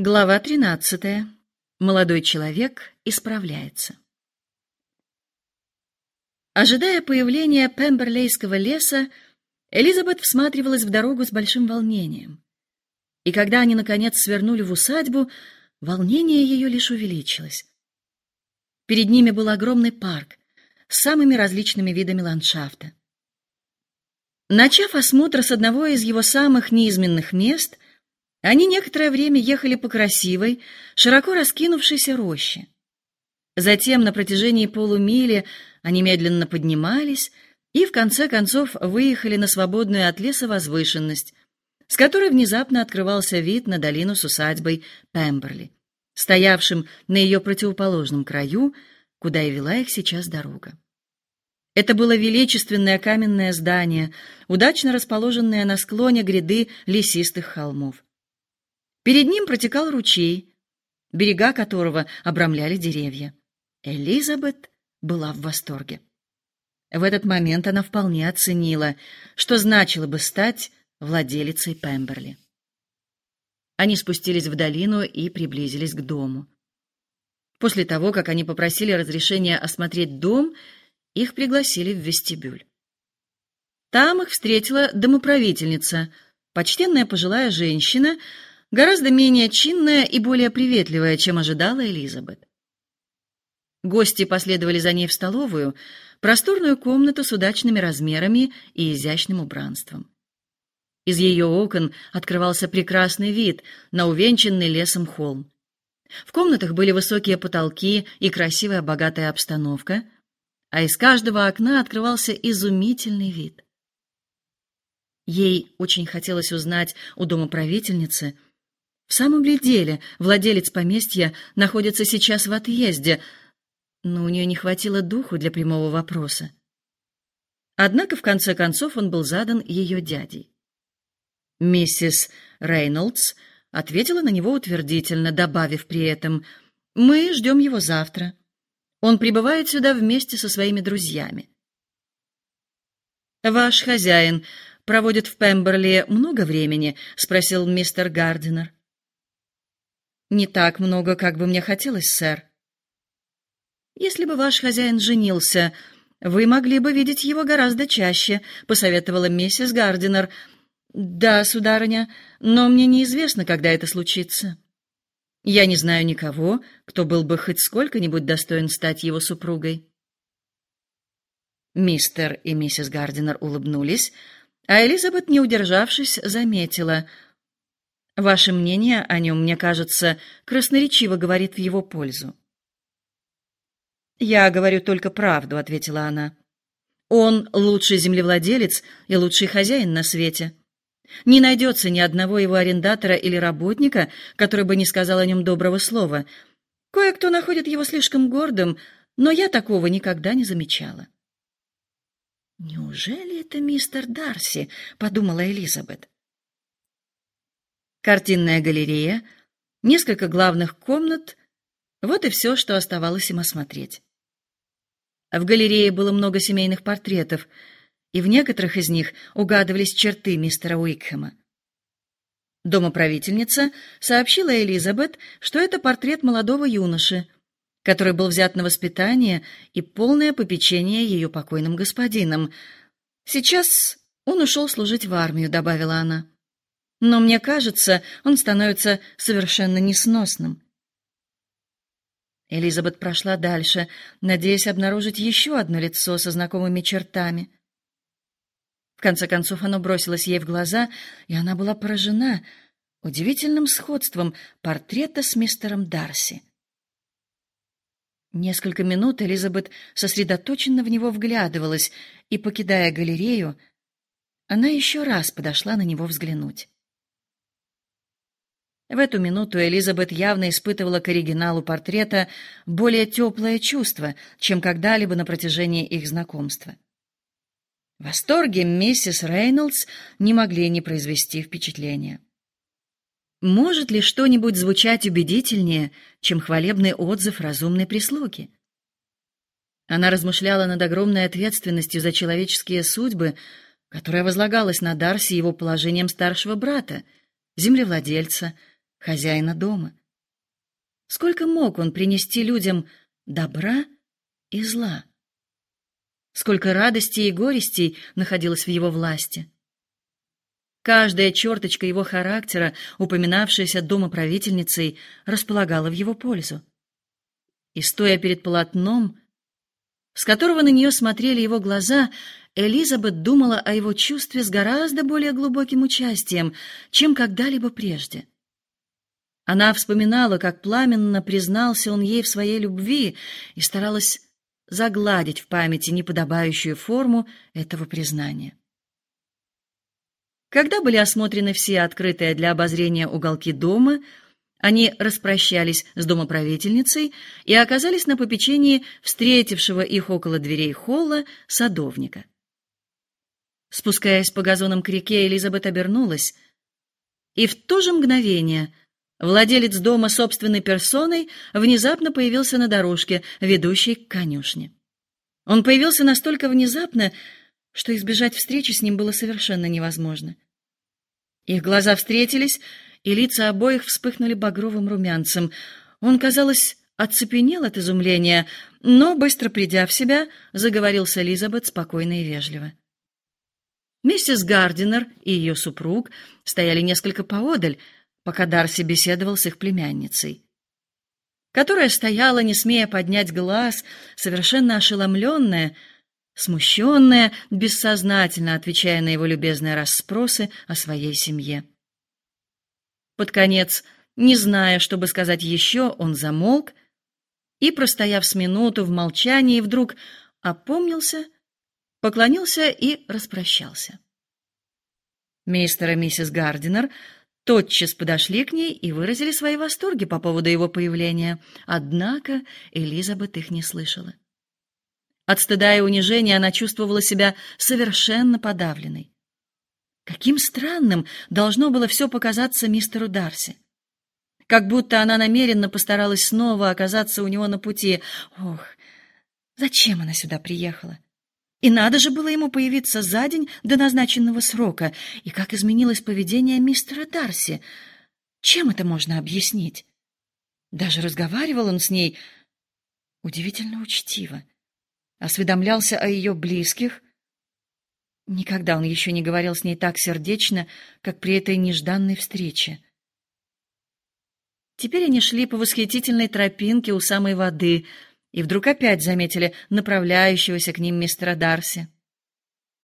Глава 13. Молодой человек исправляется. Ожидая появления Пемберлейского леса, Элизабет всматривалась в дорогу с большим волнением. И когда они, наконец, свернули в усадьбу, волнение ее лишь увеличилось. Перед ними был огромный парк с самыми различными видами ландшафта. Начав осмотр с одного из его самых неизменных мест — они некоторое время ехали по красивой, широко раскинувшейся роще. Затем на протяжении полумили они медленно поднимались и в конце концов выехали на свободную от леса возвышенность, с которой внезапно открывался вид на долину с усадьбой Пемберли, стоявшим на ее противоположном краю, куда и вела их сейчас дорога. Это было величественное каменное здание, удачно расположенное на склоне гряды лесистых холмов. Перед ним протекал ручей, берега которого обрамляли деревья. Элизабет была в восторге. В этот момент она вполне оценила, что значило бы стать владелицей Пемберли. Они спустились в долину и приблизились к дому. После того, как они попросили разрешения осмотреть дом, их пригласили в вестибюль. Там их встретила домоправительница, почтенная пожилая женщина, гораздо менее чинная и более приветливая, чем ожидала Элизабет. Гости последовали за ней в столовую, просторную комнату с удачными размерами и изящным убранством. Из ее окон открывался прекрасный вид на увенчанный лесом холм. В комнатах были высокие потолки и красивая богатая обстановка, а из каждого окна открывался изумительный вид. Ей очень хотелось узнать у домоправительницы, в самом ли деле владелец поместья находится сейчас в отъезде, но у нее не хватило духу для прямого вопроса. Однако, в конце концов, он был задан ее дядей. Миссис Рейнольдс ответила на него утвердительно, добавив при этом «Мы ждем его завтра. Он прибывает сюда вместе со своими друзьями». «Ваш хозяин проводит в Пемберли много времени?» — спросил мистер Гардинер. Не так много, как бы мне хотелось, сэр. Если бы ваш хозяин женился, вы могли бы видеть его гораздо чаще, посоветовала миссис Гардинер. Да, сударыня, но мне неизвестно, когда это случится. Я не знаю никого, кто был бы хоть сколько-нибудь достоин стать его супругой. Мистер и миссис Гардинер улыбнулись, а Элизабет, не удержавшись, заметила — Ваше мнение о нем, мне кажется, красноречиво говорит в его пользу. Я говорю только правду, ответила она. Он лучший землевладелец и лучший хозяин на свете. Не найдется ни одного его арендатора или работника, который бы не сказал о нем доброго слова. Кое-кто находит его слишком гордым, но я такого никогда не замечала. Неужели это мистер Дарси, подумала Элизабет. Картинная галерея, несколько главных комнат — вот и все, что оставалось им осмотреть. В галерее было много семейных портретов, и в некоторых из них угадывались черты мистера Уикхэма. Домоправительница сообщила Элизабет, что это портрет молодого юноши, который был взят на воспитание и полное попечение ее покойным господином. Сейчас он ушел служить в армию, добавила она но мне кажется, он становится совершенно несносным. Элизабет прошла дальше, надеясь обнаружить еще одно лицо со знакомыми чертами. В конце концов оно бросилось ей в глаза, и она была поражена удивительным сходством портрета с мистером Дарси. Несколько минут Элизабет сосредоточенно в него вглядывалась, и, покидая галерею, она еще раз подошла на него взглянуть. В эту минуту Элизабет явно испытывала к оригиналу портрета более теплое чувство, чем когда-либо на протяжении их знакомства. Восторги миссис Рейнольдс не могли не произвести впечатления. Может ли что-нибудь звучать убедительнее, чем хвалебный отзыв разумной прислуги? Она размышляла над огромной ответственностью за человеческие судьбы, которая возлагалась на Дарси его положением старшего брата, землевладельца, хозяина дома. Сколько мог он принести людям добра и зла? Сколько радости и горестей находилось в его власти? Каждая черточка его характера, упоминавшаяся домоправительницей, располагала в его пользу. И стоя перед полотном, с которого на нее смотрели его глаза, Элизабет думала о его чувстве с гораздо более глубоким участием, чем когда-либо прежде. Она вспоминала, как пламенно признался он ей в своей любви и старалась загладить в памяти неподобающую форму этого признания. Когда были осмотрены все открытые для обозрения уголки дома, они распрощались с домоправительницей и оказались на попечении встретившего их около дверей холла садовника. Спускаясь по газонам к реке, Элизабет обернулась, и в то же мгновение владелец дома собственной персоной внезапно появился на дорожке, ведущей к конюшне. Он появился настолько внезапно, что избежать встречи с ним было совершенно невозможно. Их глаза встретились, и лица обоих вспыхнули багровым румянцем. Он, казалось, оцепенел от изумления, но, быстро придя в себя, заговорил с Элизабет спокойно и вежливо. Миссис Гардинер и ее супруг стояли несколько поодаль, пока Дарси беседовал с их племянницей, которая стояла, не смея поднять глаз, совершенно ошеломленная, смущенная, бессознательно отвечая на его любезные расспросы о своей семье. Под конец, не зная, что бы сказать еще, он замолк и, простояв с минуту в молчании, вдруг опомнился — поклонился и распрощался. Мистер и миссис Гардинер тотчас подошли к ней и выразили свои восторги по поводу его появления, однако Элизабет их не слышала. От стыда и унижения она чувствовала себя совершенно подавленной. Каким странным должно было все показаться мистеру Дарси. Как будто она намеренно постаралась снова оказаться у него на пути. Ох, зачем она сюда приехала? И надо же было ему появиться за день до назначенного срока. И как изменилось поведение мистера Дарси. Чем это можно объяснить? Даже разговаривал он с ней удивительно учтиво. Осведомлялся о ее близких. Никогда он еще не говорил с ней так сердечно, как при этой нежданной встрече. Теперь они шли по восхитительной тропинке у самой воды — и вдруг опять заметили направляющегося к ним мистера Дарси.